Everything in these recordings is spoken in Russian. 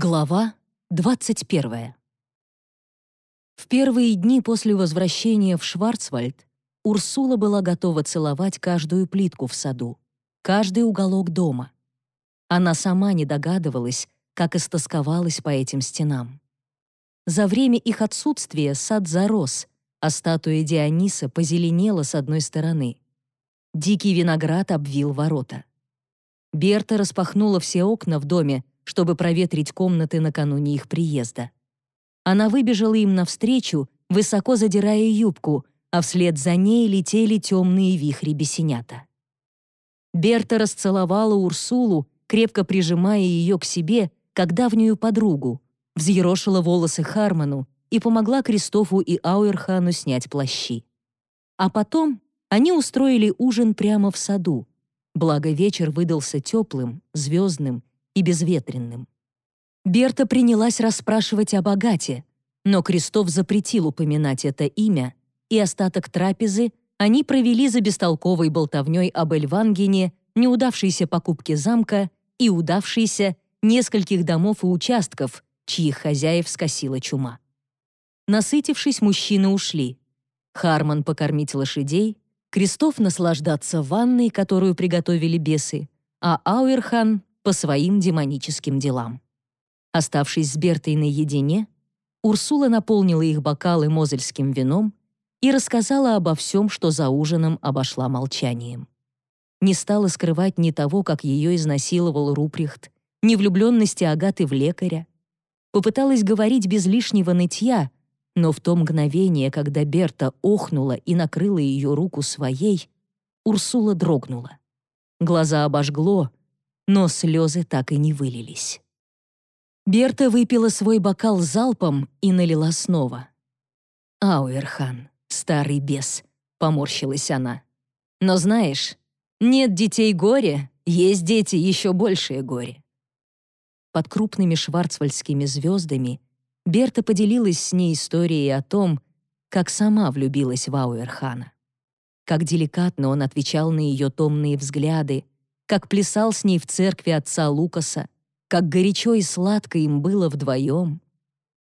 Глава 21. В первые дни после возвращения в Шварцвальд Урсула была готова целовать каждую плитку в саду, каждый уголок дома. Она сама не догадывалась, как истосковалась по этим стенам. За время их отсутствия сад зарос, а статуя Диониса позеленела с одной стороны. Дикий виноград обвил ворота. Берта распахнула все окна в доме, чтобы проветрить комнаты накануне их приезда. Она выбежала им навстречу, высоко задирая юбку, а вслед за ней летели темные вихри бесенята. Берта расцеловала Урсулу, крепко прижимая ее к себе, как давнюю подругу, взъерошила волосы Харману и помогла Кристофу и Ауэрхану снять плащи. А потом они устроили ужин прямо в саду, благо вечер выдался теплым, звездным и безветренным. Берта принялась расспрашивать о богате, но Крестов запретил упоминать это имя, и остаток трапезы они провели за бестолковой болтовней об Эльвангене, неудавшейся покупке замка и удавшейся нескольких домов и участков, чьих хозяев скосила чума. Насытившись, мужчины ушли. Харман покормить лошадей, Крестов наслаждаться ванной, которую приготовили бесы, а Ауэрхан по своим демоническим делам. Оставшись с Бертой наедине, Урсула наполнила их бокалы мозельским вином и рассказала обо всем, что за ужином обошла молчанием. Не стала скрывать ни того, как ее изнасиловал Руприхт, ни влюбленности Агаты в лекаря. Попыталась говорить без лишнего нытья, но в то мгновение, когда Берта охнула и накрыла ее руку своей, Урсула дрогнула. Глаза обожгло, но слезы так и не вылились. Берта выпила свой бокал залпом и налила снова. «Ауэрхан, старый бес», — поморщилась она. «Но знаешь, нет детей горе, есть дети еще большее горе». Под крупными шварцвальдскими звездами Берта поделилась с ней историей о том, как сама влюбилась в Ауэрхана. Как деликатно он отвечал на ее томные взгляды, как плясал с ней в церкви отца Лукаса, как горячо и сладко им было вдвоем.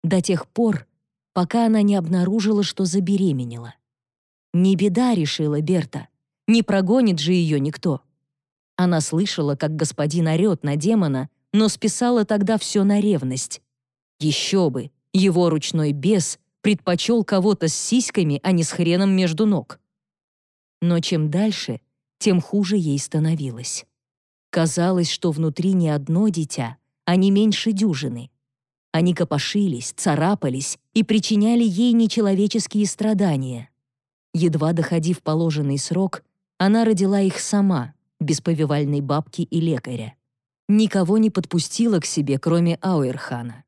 До тех пор, пока она не обнаружила, что забеременела. «Не беда», — решила Берта, — «не прогонит же ее никто». Она слышала, как господин орёт на демона, но списала тогда все на ревность. Еще бы, его ручной бес предпочел кого-то с сиськами, а не с хреном между ног. Но чем дальше, тем хуже ей становилось. Казалось, что внутри не одно дитя, а не меньше дюжины. Они копошились, царапались и причиняли ей нечеловеческие страдания. Едва доходив положенный срок, она родила их сама, без повивальной бабки и лекаря. Никого не подпустила к себе, кроме Ауэрхана.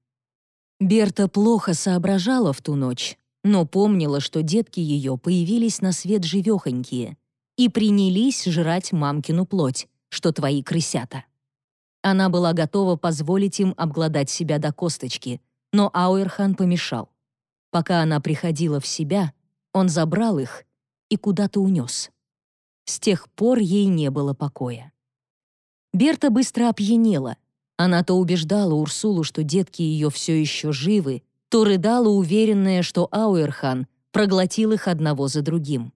Берта плохо соображала в ту ночь, но помнила, что детки ее появились на свет живехонькие, и принялись жрать мамкину плоть, что твои крысята. Она была готова позволить им обглодать себя до косточки, но Ауэрхан помешал. Пока она приходила в себя, он забрал их и куда-то унес. С тех пор ей не было покоя. Берта быстро опьянела. Она то убеждала Урсулу, что детки ее все еще живы, то рыдала, уверенная, что Ауэрхан проглотил их одного за другим.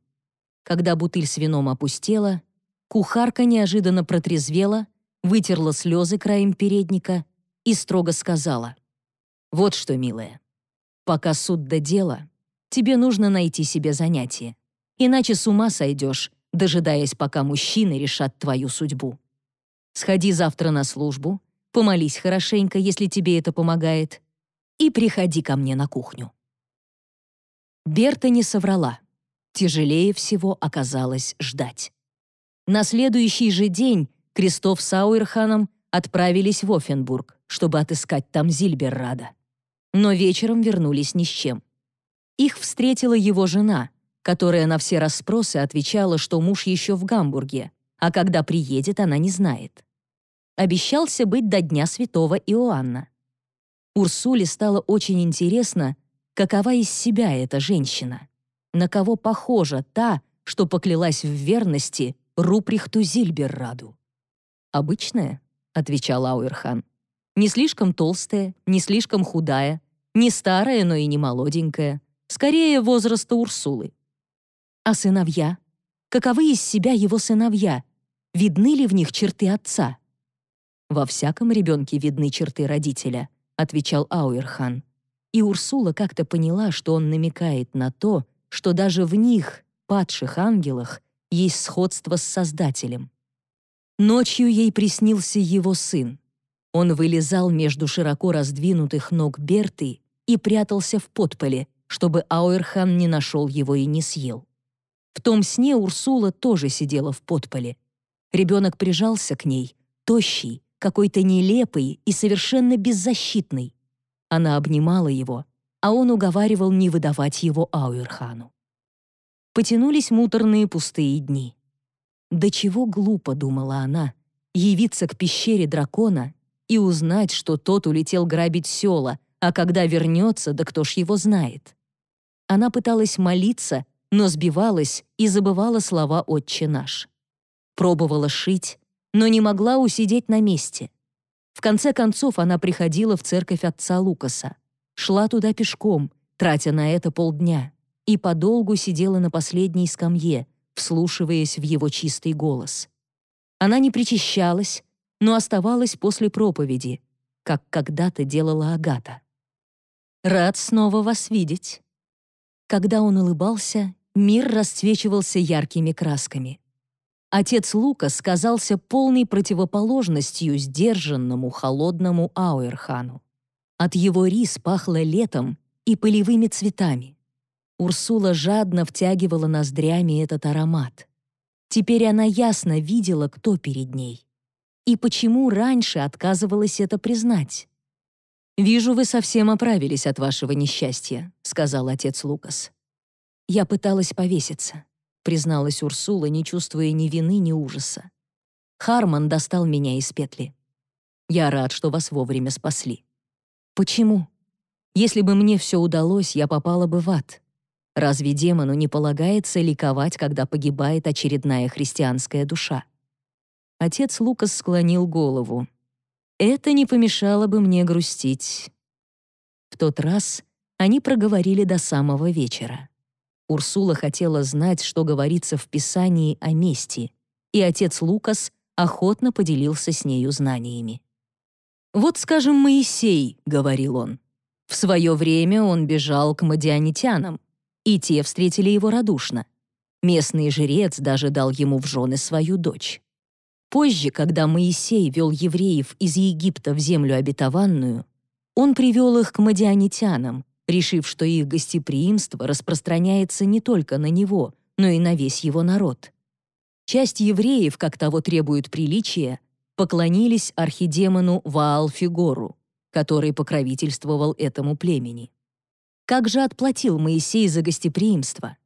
Когда бутыль с вином опустела, кухарка неожиданно протрезвела, вытерла слезы краем передника и строго сказала. «Вот что, милая, пока суд до дела, тебе нужно найти себе занятие, иначе с ума сойдешь, дожидаясь, пока мужчины решат твою судьбу. Сходи завтра на службу, помолись хорошенько, если тебе это помогает, и приходи ко мне на кухню». Берта не соврала. Тяжелее всего оказалось ждать. На следующий же день Крестов с Ауэрханом отправились в Оффенбург, чтобы отыскать там Зильберрада. Но вечером вернулись ни с чем. Их встретила его жена, которая на все расспросы отвечала, что муж еще в Гамбурге, а когда приедет, она не знает. Обещался быть до Дня Святого Иоанна. Урсуле стало очень интересно, какова из себя эта женщина на кого похожа та, что поклялась в верности Руприхту Зильберраду. «Обычная», — отвечал Ауэрхан. Не слишком толстая, не слишком худая, не старая, но и не молоденькая. Скорее, возраста Урсулы. А сыновья? Каковы из себя его сыновья? Видны ли в них черты отца? «Во всяком ребенке видны черты родителя», — отвечал Ауэрхан. И Урсула как-то поняла, что он намекает на то, что даже в них, падших ангелах, есть сходство с Создателем. Ночью ей приснился его сын. Он вылезал между широко раздвинутых ног Берты и прятался в подполе, чтобы Ауэрхан не нашел его и не съел. В том сне Урсула тоже сидела в подполе. Ребенок прижался к ней, тощий, какой-то нелепый и совершенно беззащитный. Она обнимала его, а он уговаривал не выдавать его Ауэрхану. Потянулись муторные пустые дни. До чего глупо, думала она, явиться к пещере дракона и узнать, что тот улетел грабить села, а когда вернется, да кто ж его знает. Она пыталась молиться, но сбивалась и забывала слова «Отче наш». Пробовала шить, но не могла усидеть на месте. В конце концов она приходила в церковь отца Лукаса, шла туда пешком, тратя на это полдня и подолгу сидела на последней скамье, вслушиваясь в его чистый голос. Она не причащалась, но оставалась после проповеди, как когда-то делала Агата. «Рад снова вас видеть». Когда он улыбался, мир расцвечивался яркими красками. Отец Лукас казался полной противоположностью сдержанному, холодному Ауэрхану. От его рис пахло летом и полевыми цветами. Урсула жадно втягивала ноздрями этот аромат. Теперь она ясно видела, кто перед ней. И почему раньше отказывалась это признать. «Вижу, вы совсем оправились от вашего несчастья», — сказал отец Лукас. «Я пыталась повеситься», — призналась Урсула, не чувствуя ни вины, ни ужаса. «Харман достал меня из петли. Я рад, что вас вовремя спасли». «Почему? Если бы мне все удалось, я попала бы в ад. Разве демону не полагается ликовать, когда погибает очередная христианская душа? Отец Лукас склонил голову. «Это не помешало бы мне грустить». В тот раз они проговорили до самого вечера. Урсула хотела знать, что говорится в Писании о мести, и отец Лукас охотно поделился с нею знаниями. «Вот, скажем, Моисей», — говорил он. «В свое время он бежал к мадианитянам, и те встретили его радушно. Местный жрец даже дал ему в жены свою дочь. Позже, когда Моисей вел евреев из Египта в землю обетованную, он привел их к мадианитянам, решив, что их гостеприимство распространяется не только на него, но и на весь его народ. Часть евреев, как того требует приличия, поклонились архидемону Ваал-Фигору, который покровительствовал этому племени. Как же отплатил Моисей за гостеприимство?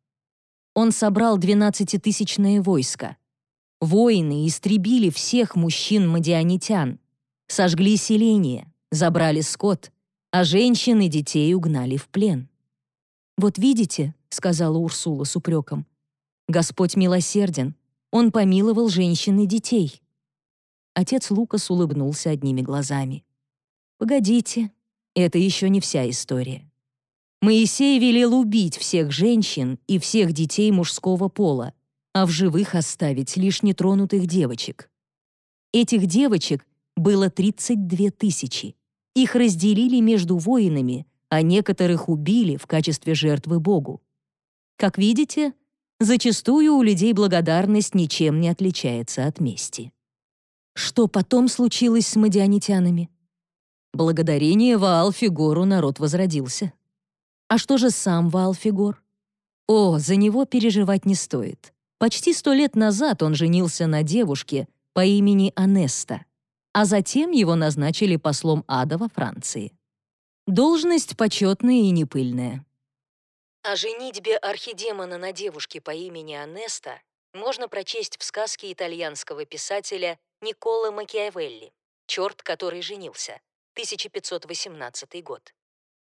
Он собрал двенадцатитысячное войско. Воины истребили всех мужчин-мадианитян, сожгли селение, забрали скот, а женщин и детей угнали в плен. «Вот видите», — сказала Урсула с упреком, «Господь милосерден, Он помиловал женщин и детей». Отец Лукас улыбнулся одними глазами. «Погодите, это еще не вся история. Моисей велел убить всех женщин и всех детей мужского пола, а в живых оставить лишь нетронутых девочек. Этих девочек было 32 тысячи. Их разделили между воинами, а некоторых убили в качестве жертвы Богу. Как видите, зачастую у людей благодарность ничем не отличается от мести. Что потом случилось с мадианитянами? Благодарение Ваал-Фигору народ возродился. А что же сам Валфигор? О, за него переживать не стоит. Почти сто лет назад он женился на девушке по имени Анеста, а затем его назначили послом ада во Франции. Должность почетная и непыльная. О женитьбе архидемона на девушке по имени Анеста можно прочесть в сказке итальянского писателя Никола Макиавелли «Черт, который женился», 1518 год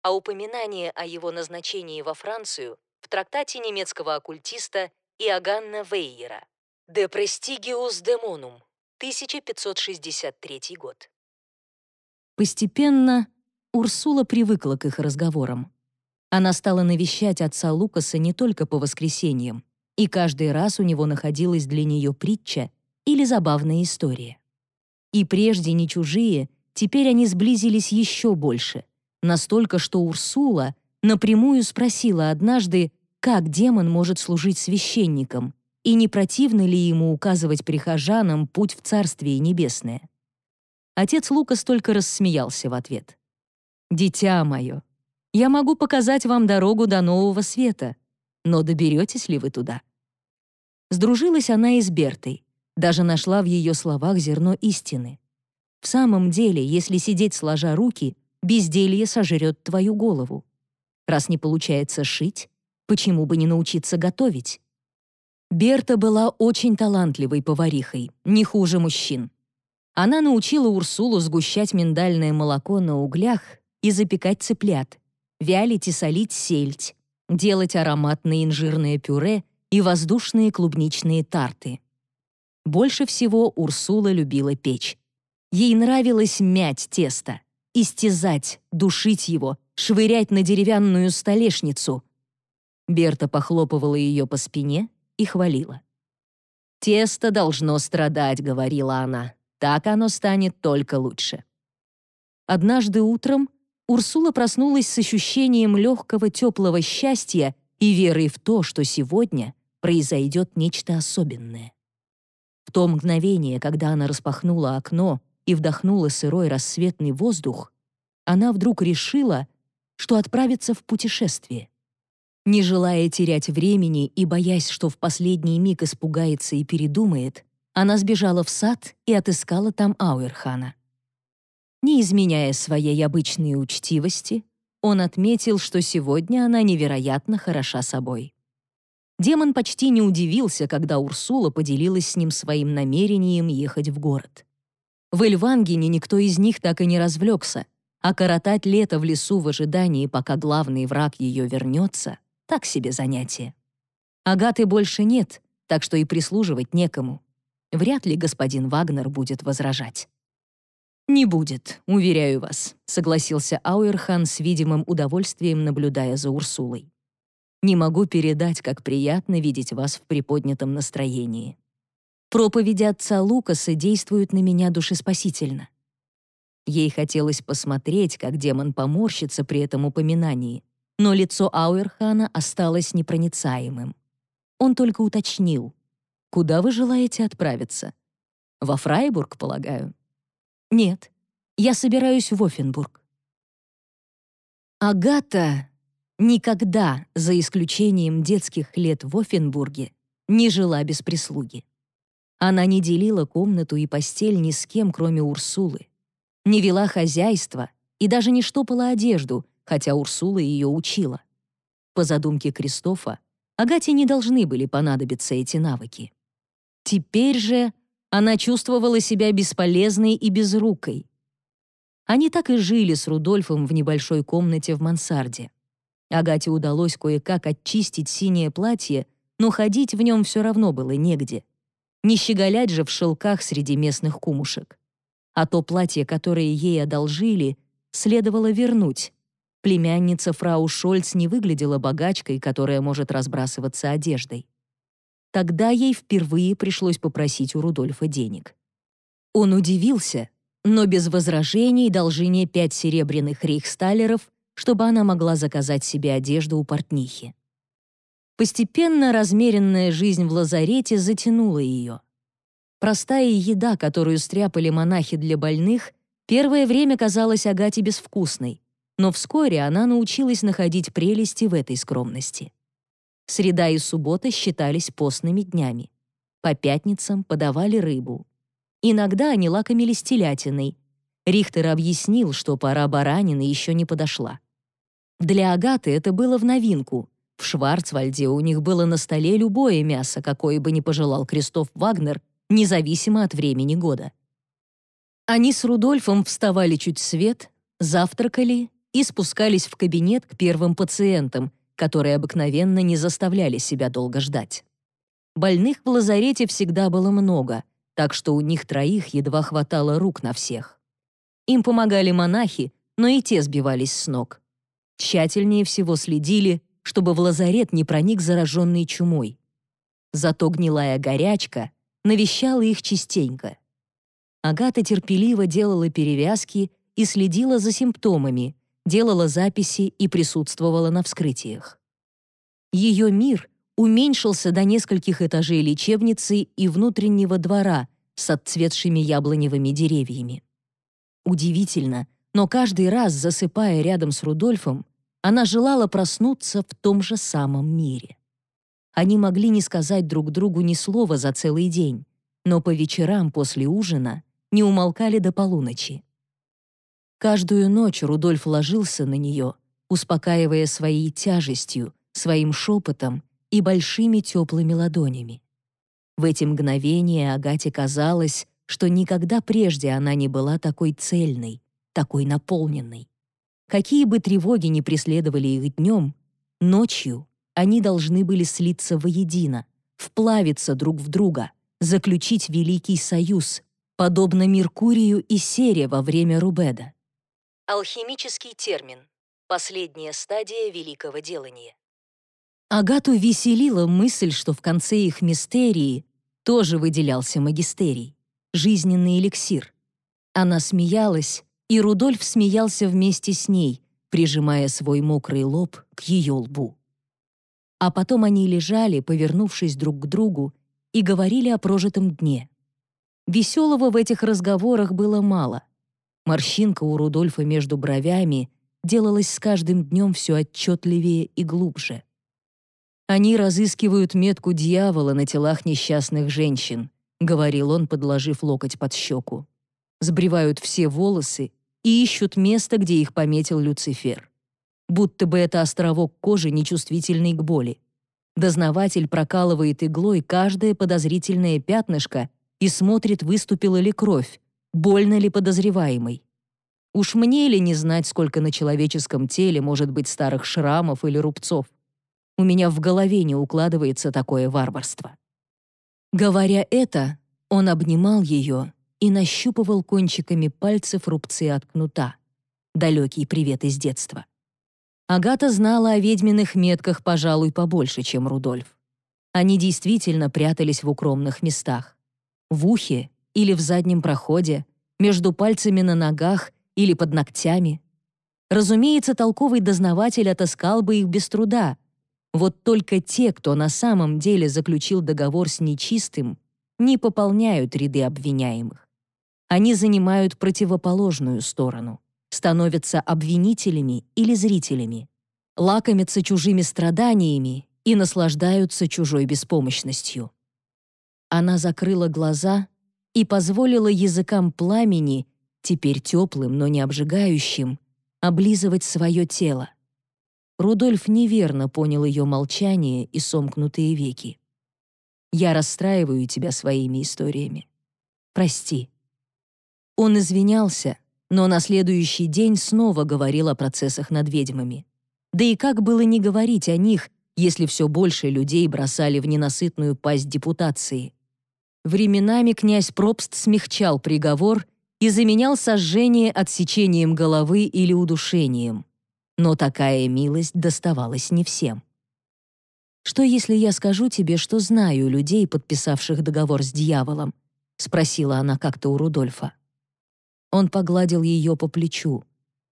а упоминание о его назначении во Францию в трактате немецкого оккультиста Иоганна Вейера «De Prestigius Demonum», 1563 год. Постепенно Урсула привыкла к их разговорам. Она стала навещать отца Лукаса не только по воскресеньям, и каждый раз у него находилась для нее притча или забавная история. И прежде не чужие, теперь они сблизились еще больше, настолько, что Урсула напрямую спросила однажды, как демон может служить священником, и не противно ли ему указывать прихожанам путь в Царствие Небесное. Отец Лукас только рассмеялся в ответ. «Дитя мое, я могу показать вам дорогу до нового света, но доберетесь ли вы туда?» Сдружилась она и с Бертой, даже нашла в ее словах зерно истины. В самом деле, если сидеть сложа руки, безделье сожрет твою голову. Раз не получается шить, почему бы не научиться готовить? Берта была очень талантливой поварихой, не хуже мужчин. Она научила Урсулу сгущать миндальное молоко на углях и запекать цыплят, вялить и солить сельдь, делать ароматное инжирное пюре и воздушные клубничные тарты. Больше всего Урсула любила печь. Ей нравилось мять тесто, истязать, душить его, швырять на деревянную столешницу. Берта похлопывала ее по спине и хвалила. «Тесто должно страдать», — говорила она. «Так оно станет только лучше». Однажды утром Урсула проснулась с ощущением легкого теплого счастья и верой в то, что сегодня произойдет нечто особенное. В то мгновение, когда она распахнула окно и вдохнула сырой рассветный воздух, она вдруг решила, что отправится в путешествие. Не желая терять времени и боясь, что в последний миг испугается и передумает, она сбежала в сад и отыскала там Ауэрхана. Не изменяя своей обычной учтивости, он отметил, что сегодня она невероятно хороша собой. Демон почти не удивился, когда Урсула поделилась с ним своим намерением ехать в город. В Эльвангене никто из них так и не развлекся, а коротать лето в лесу в ожидании, пока главный враг ее вернется, так себе занятие. Агаты больше нет, так что и прислуживать некому. Вряд ли господин Вагнер будет возражать. «Не будет, уверяю вас», — согласился Ауэрхан с видимым удовольствием, наблюдая за Урсулой. «Не могу передать, как приятно видеть вас в приподнятом настроении. Проповеди отца Лукаса действуют на меня душеспасительно». Ей хотелось посмотреть, как демон поморщится при этом упоминании, но лицо Ауэрхана осталось непроницаемым. Он только уточнил. «Куда вы желаете отправиться?» «Во Фрайбург, полагаю?» «Нет, я собираюсь в Оффенбург». Агата никогда, за исключением детских лет в Оффенбурге, не жила без прислуги. Она не делила комнату и постель ни с кем, кроме Урсулы. Не вела хозяйство и даже не штопала одежду, хотя Урсула ее учила. По задумке Кристофа, Агате не должны были понадобиться эти навыки. Теперь же она чувствовала себя бесполезной и безрукой. Они так и жили с Рудольфом в небольшой комнате в мансарде. Агате удалось кое-как очистить синее платье, но ходить в нем все равно было негде. Не щеголять же в шелках среди местных кумушек. А то платье, которое ей одолжили, следовало вернуть. Племянница фрау Шольц не выглядела богачкой, которая может разбрасываться одеждой. Тогда ей впервые пришлось попросить у Рудольфа денег. Он удивился, но без возражений дал жене пять серебряных рейхсталеров, чтобы она могла заказать себе одежду у портнихи. Постепенно размеренная жизнь в лазарете затянула ее. Простая еда, которую стряпали монахи для больных, первое время казалась Агате безвкусной, но вскоре она научилась находить прелести в этой скромности. Среда и суббота считались постными днями. По пятницам подавали рыбу. Иногда они лакомились телятиной. Рихтер объяснил, что пора баранины еще не подошла. Для Агаты это было в новинку. В Шварцвальде у них было на столе любое мясо, какое бы ни пожелал Кристоф Вагнер, независимо от времени года. Они с Рудольфом вставали чуть свет, завтракали и спускались в кабинет к первым пациентам, которые обыкновенно не заставляли себя долго ждать. Больных в лазарете всегда было много, так что у них троих едва хватало рук на всех. Им помогали монахи, но и те сбивались с ног. Тщательнее всего следили, чтобы в лазарет не проник зараженный чумой. Зато гнилая горячка навещала их частенько. Агата терпеливо делала перевязки и следила за симптомами, делала записи и присутствовала на вскрытиях. Ее мир уменьшился до нескольких этажей лечебницы и внутреннего двора с отцветшими яблоневыми деревьями. Удивительно, но каждый раз, засыпая рядом с Рудольфом, она желала проснуться в том же самом мире. Они могли не сказать друг другу ни слова за целый день, но по вечерам после ужина не умолкали до полуночи. Каждую ночь Рудольф ложился на нее, успокаивая своей тяжестью, своим шепотом и большими теплыми ладонями. В эти мгновения Агате казалось, что никогда прежде она не была такой цельной, такой наполненной. Какие бы тревоги ни преследовали их днем, ночью они должны были слиться воедино, вплавиться друг в друга, заключить великий союз, подобно Меркурию и Сере во время Рубеда. Алхимический термин. Последняя стадия великого делания. Агату веселила мысль, что в конце их мистерии тоже выделялся магистерий, жизненный эликсир. Она смеялась, и Рудольф смеялся вместе с ней, прижимая свой мокрый лоб к ее лбу. А потом они лежали, повернувшись друг к другу, и говорили о прожитом дне. Веселого в этих разговорах было мало — Морщинка у Рудольфа между бровями делалась с каждым днем все отчетливее и глубже. «Они разыскивают метку дьявола на телах несчастных женщин», — говорил он, подложив локоть под щеку. «Сбривают все волосы и ищут место, где их пометил Люцифер. Будто бы это островок кожи, нечувствительный к боли. Дознаватель прокалывает иглой каждое подозрительное пятнышко и смотрит, выступила ли кровь, больно ли подозреваемый. Уж мне ли не знать, сколько на человеческом теле может быть старых шрамов или рубцов? У меня в голове не укладывается такое варварство. Говоря это, он обнимал ее и нащупывал кончиками пальцев рубцы от кнута. Далекий привет из детства. Агата знала о ведьминых метках, пожалуй, побольше, чем Рудольф. Они действительно прятались в укромных местах. В ухе или в заднем проходе, между пальцами на ногах или под ногтями. Разумеется, толковый дознаватель отыскал бы их без труда. Вот только те, кто на самом деле заключил договор с нечистым, не пополняют ряды обвиняемых. Они занимают противоположную сторону, становятся обвинителями или зрителями, лакомятся чужими страданиями и наслаждаются чужой беспомощностью. Она закрыла глаза и позволила языкам пламени, теперь теплым, но не обжигающим, облизывать свое тело. Рудольф неверно понял ее молчание и сомкнутые веки. «Я расстраиваю тебя своими историями. Прости». Он извинялся, но на следующий день снова говорил о процессах над ведьмами. Да и как было не говорить о них, если все больше людей бросали в ненасытную пасть депутации? Временами князь Пробст смягчал приговор и заменял сожжение отсечением головы или удушением. Но такая милость доставалась не всем. «Что, если я скажу тебе, что знаю людей, подписавших договор с дьяволом?» — спросила она как-то у Рудольфа. Он погладил ее по плечу.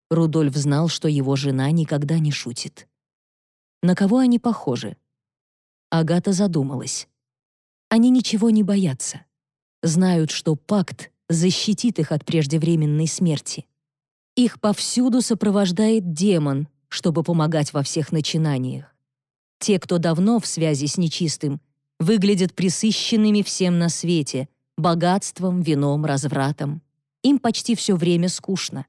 Рудольф знал, что его жена никогда не шутит. На кого они похожи? Агата задумалась. Они ничего не боятся. Знают, что пакт защитит их от преждевременной смерти. Их повсюду сопровождает демон, чтобы помогать во всех начинаниях. Те, кто давно в связи с нечистым, выглядят присыщенными всем на свете, богатством, вином, развратом. Им почти все время скучно.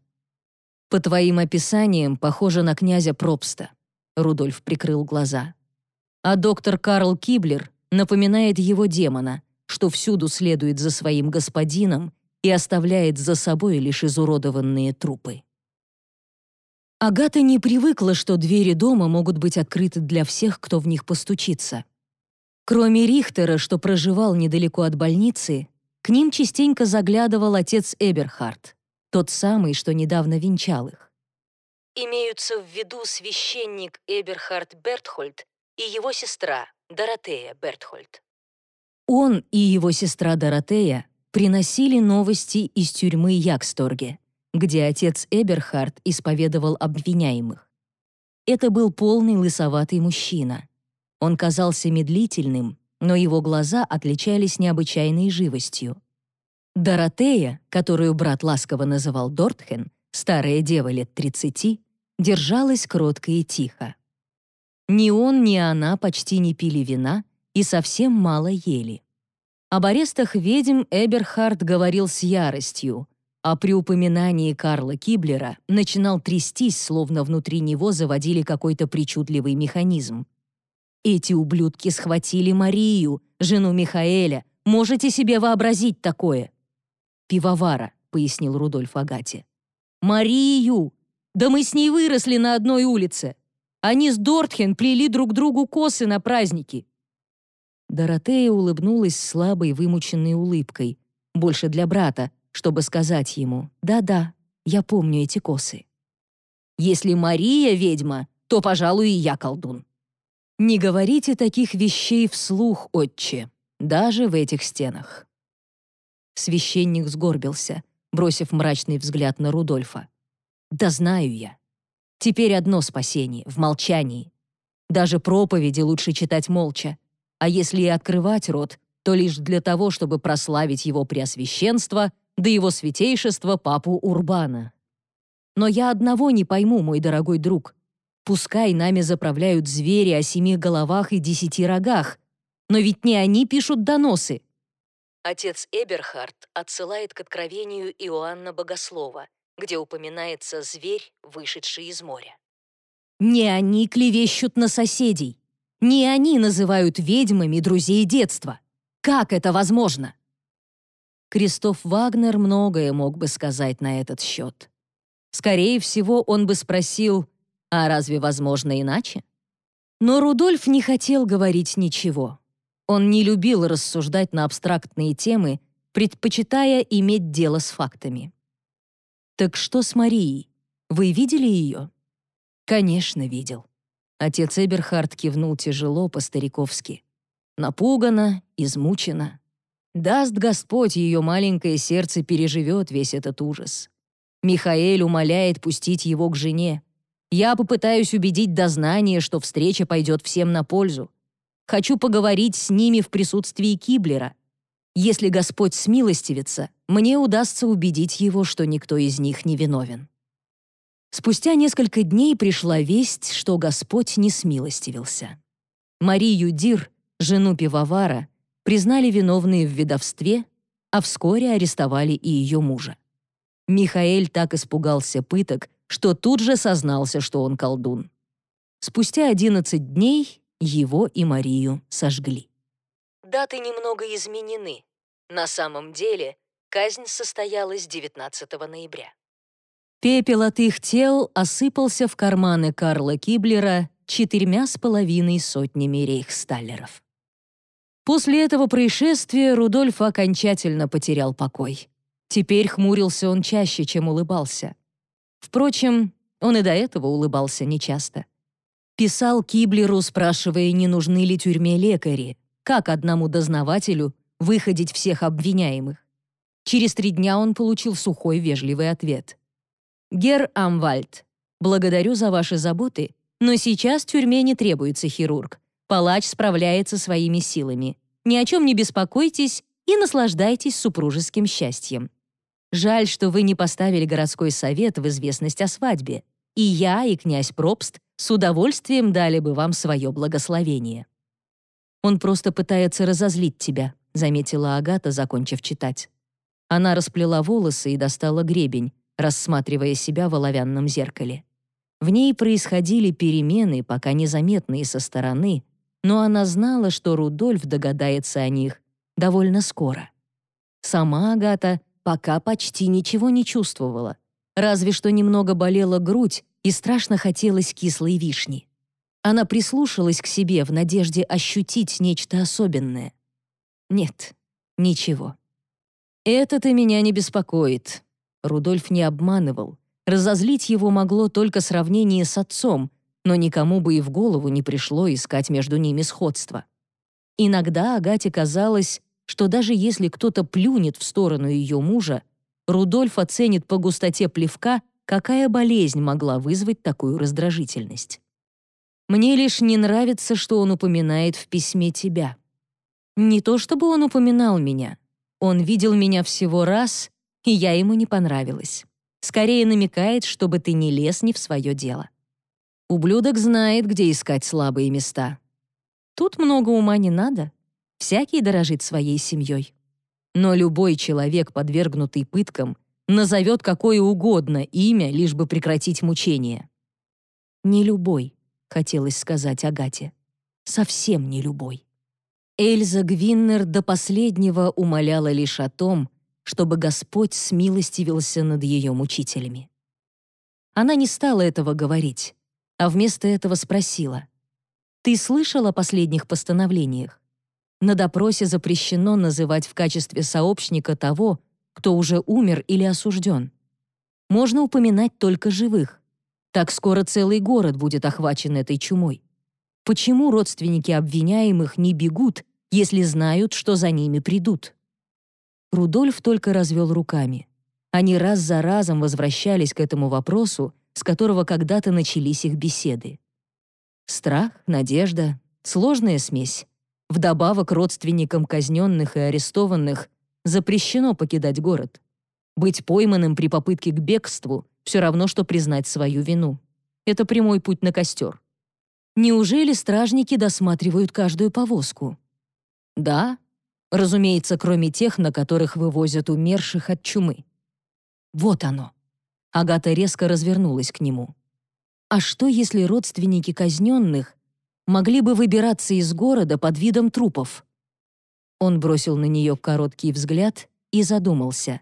«По твоим описаниям, похоже на князя Пробста», — Рудольф прикрыл глаза. «А доктор Карл Киблер напоминает его демона, что всюду следует за своим господином и оставляет за собой лишь изуродованные трупы. Агата не привыкла, что двери дома могут быть открыты для всех, кто в них постучится. Кроме Рихтера, что проживал недалеко от больницы, к ним частенько заглядывал отец Эберхард. тот самый, что недавно венчал их. Имеются в виду священник Эберхард Бертхольд и его сестра Доротея Бертхольд. Он и его сестра Доротея приносили новости из тюрьмы Яксторге, где отец Эберхард исповедовал обвиняемых. Это был полный лысоватый мужчина. Он казался медлительным, но его глаза отличались необычайной живостью. Доротея, которую брат ласково называл Дортхен, старая дева лет 30, держалась кротко и тихо. Ни он, ни она почти не пили вина и совсем мало ели. Об арестах ведьм Эберхард говорил с яростью, а при упоминании Карла Киблера начинал трястись, словно внутри него заводили какой-то причудливый механизм. «Эти ублюдки схватили Марию, жену Михаэля. Можете себе вообразить такое?» «Пивовара», — пояснил Рудольф Агате. «Марию! Да мы с ней выросли на одной улице. Они с Дортхен плели друг другу косы на праздники». Доротея улыбнулась слабой, вымученной улыбкой, больше для брата, чтобы сказать ему «Да-да, я помню эти косы». «Если Мария ведьма, то, пожалуй, и я колдун». «Не говорите таких вещей вслух, отче, даже в этих стенах». Священник сгорбился, бросив мрачный взгляд на Рудольфа. «Да знаю я. Теперь одно спасение — в молчании. Даже проповеди лучше читать молча. А если и открывать рот, то лишь для того, чтобы прославить его преосвященство да его святейшество папу Урбана. Но я одного не пойму, мой дорогой друг. Пускай нами заправляют звери о семи головах и десяти рогах, но ведь не они пишут доносы. Отец Эберхард отсылает к откровению Иоанна Богослова, где упоминается зверь, вышедший из моря. Не они клевещут на соседей. Не они называют ведьмами друзей детства. Как это возможно? Кристоф Вагнер многое мог бы сказать на этот счет. Скорее всего, он бы спросил, а разве возможно иначе? Но Рудольф не хотел говорить ничего. Он не любил рассуждать на абстрактные темы, предпочитая иметь дело с фактами. «Так что с Марией? Вы видели ее?» «Конечно, видел». Отец Эберхард кивнул тяжело по-стариковски. Напугана, измучена. Даст Господь, ее маленькое сердце переживет весь этот ужас. Михаэль умоляет пустить его к жене. Я попытаюсь убедить дознание, что встреча пойдет всем на пользу. Хочу поговорить с ними в присутствии Киблера. Если Господь смилостивится, мне удастся убедить его, что никто из них не виновен. Спустя несколько дней пришла весть, что Господь не смилостивился. Марию Дир, жену пивовара, признали виновные в ведовстве, а вскоре арестовали и ее мужа. Михаэль так испугался пыток, что тут же сознался, что он колдун. Спустя 11 дней его и Марию сожгли даты немного изменены. На самом деле казнь состоялась 19 ноября. Пепел от их тел осыпался в карманы Карла Киблера четырьмя с половиной сотнями рейхсталлеров. После этого происшествия Рудольф окончательно потерял покой. Теперь хмурился он чаще, чем улыбался. Впрочем, он и до этого улыбался нечасто. Писал Киблеру, спрашивая, не нужны ли тюрьме лекари, как одному дознавателю выходить всех обвиняемых? Через три дня он получил сухой вежливый ответ. «Гер Амвальд, благодарю за ваши заботы, но сейчас в тюрьме не требуется хирург. Палач справляется своими силами. Ни о чем не беспокойтесь и наслаждайтесь супружеским счастьем. Жаль, что вы не поставили городской совет в известность о свадьбе. И я, и князь Пробст с удовольствием дали бы вам свое благословение. Он просто пытается разозлить тебя», — заметила Агата, закончив читать. Она расплела волосы и достала гребень, рассматривая себя в оловянном зеркале. В ней происходили перемены, пока незаметные со стороны, но она знала, что Рудольф догадается о них довольно скоро. Сама Агата пока почти ничего не чувствовала, разве что немного болела грудь и страшно хотелось кислой вишни. Она прислушалась к себе в надежде ощутить нечто особенное. Нет, ничего. «Это-то меня не беспокоит. Рудольф не обманывал. Разозлить его могло только сравнение с отцом, но никому бы и в голову не пришло искать между ними сходство. Иногда Агате казалось, что даже если кто-то плюнет в сторону ее мужа, Рудольф оценит по густоте плевка, какая болезнь могла вызвать такую раздражительность. «Мне лишь не нравится, что он упоминает в письме тебя. Не то чтобы он упоминал меня. Он видел меня всего раз, и я ему не понравилась. Скорее намекает, чтобы ты не лез не в свое дело. Ублюдок знает, где искать слабые места. Тут много ума не надо. Всякий дорожит своей семьей. Но любой человек, подвергнутый пыткам, назовет какое угодно имя, лишь бы прекратить мучение. «Не любой», — хотелось сказать Агате. «Совсем не любой». Эльза Гвиннер до последнего умоляла лишь о том, чтобы Господь смилостивился над ее мучителями. Она не стала этого говорить, а вместо этого спросила. «Ты слышал о последних постановлениях? На допросе запрещено называть в качестве сообщника того, кто уже умер или осужден. Можно упоминать только живых. Так скоро целый город будет охвачен этой чумой. Почему родственники обвиняемых не бегут, если знают, что за ними придут? Рудольф только развел руками. Они раз за разом возвращались к этому вопросу, с которого когда-то начались их беседы. Страх, надежда, сложная смесь. Вдобавок родственникам казненных и арестованных запрещено покидать город. Быть пойманным при попытке к бегству все равно, что признать свою вину. Это прямой путь на костер. Неужели стражники досматривают каждую повозку? Да, разумеется, кроме тех, на которых вывозят умерших от чумы. Вот оно. Агата резко развернулась к нему. А что, если родственники казненных могли бы выбираться из города под видом трупов? Он бросил на нее короткий взгляд и задумался.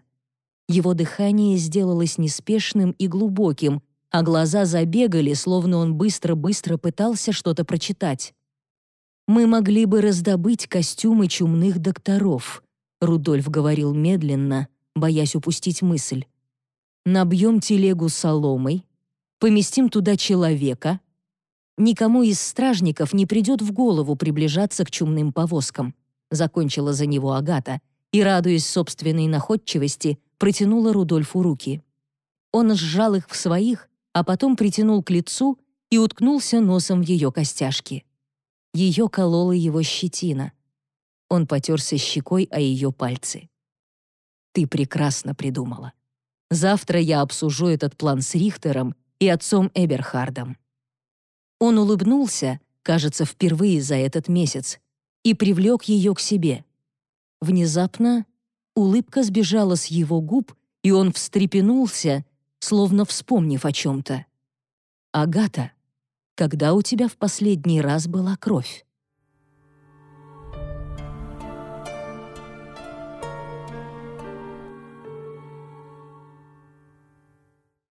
Его дыхание сделалось неспешным и глубоким, а глаза забегали, словно он быстро-быстро пытался что-то прочитать. «Мы могли бы раздобыть костюмы чумных докторов», Рудольф говорил медленно, боясь упустить мысль. «Набьем телегу соломой, поместим туда человека. Никому из стражников не придет в голову приближаться к чумным повозкам закончила за него Агата и, радуясь собственной находчивости, протянула Рудольфу руки. Он сжал их в своих, а потом притянул к лицу и уткнулся носом в ее костяшки. Ее колола его щетина. Он потерся щекой о ее пальцы. «Ты прекрасно придумала. Завтра я обсужу этот план с Рихтером и отцом Эберхардом». Он улыбнулся, кажется, впервые за этот месяц, и привлек ее к себе. Внезапно улыбка сбежала с его губ, и он встрепенулся, словно вспомнив о чем-то. «Агата, когда у тебя в последний раз была кровь?»